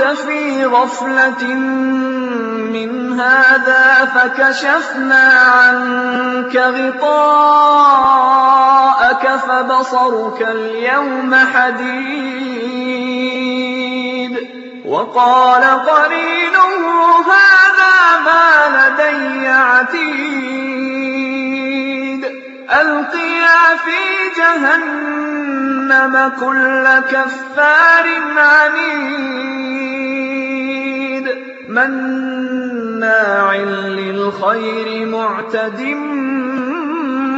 في غفلة من هذا فكشفنا عنك غطاءك فبصرك اليوم حديد. وقال قرينه هذا ما لدي عتيد. ألقيا في جهنم كل كفار عنيد. مناع للخير معتد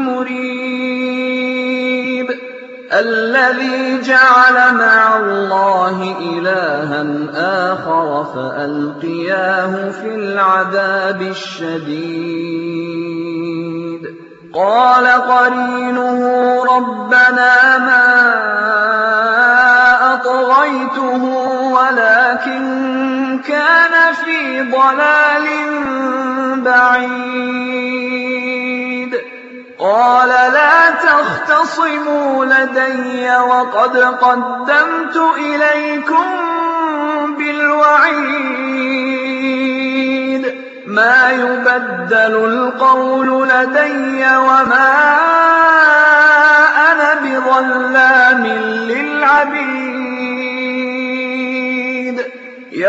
مريب الذي جعل مع الله إلها آخر فألقياه في العذاب الشديد قال قرينه ربنا ما أطغيته ولكن كان في ضلال بعيد. قال لا تختصموا لدي وقد قدمت إليكم بالوعيد. ما يبدل القول لدي وما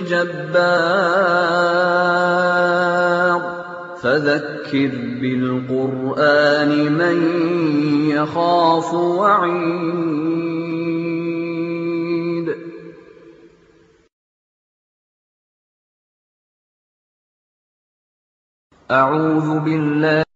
بجبار فذكر بالقرآن من يخاف وعيد. أعوذ بالله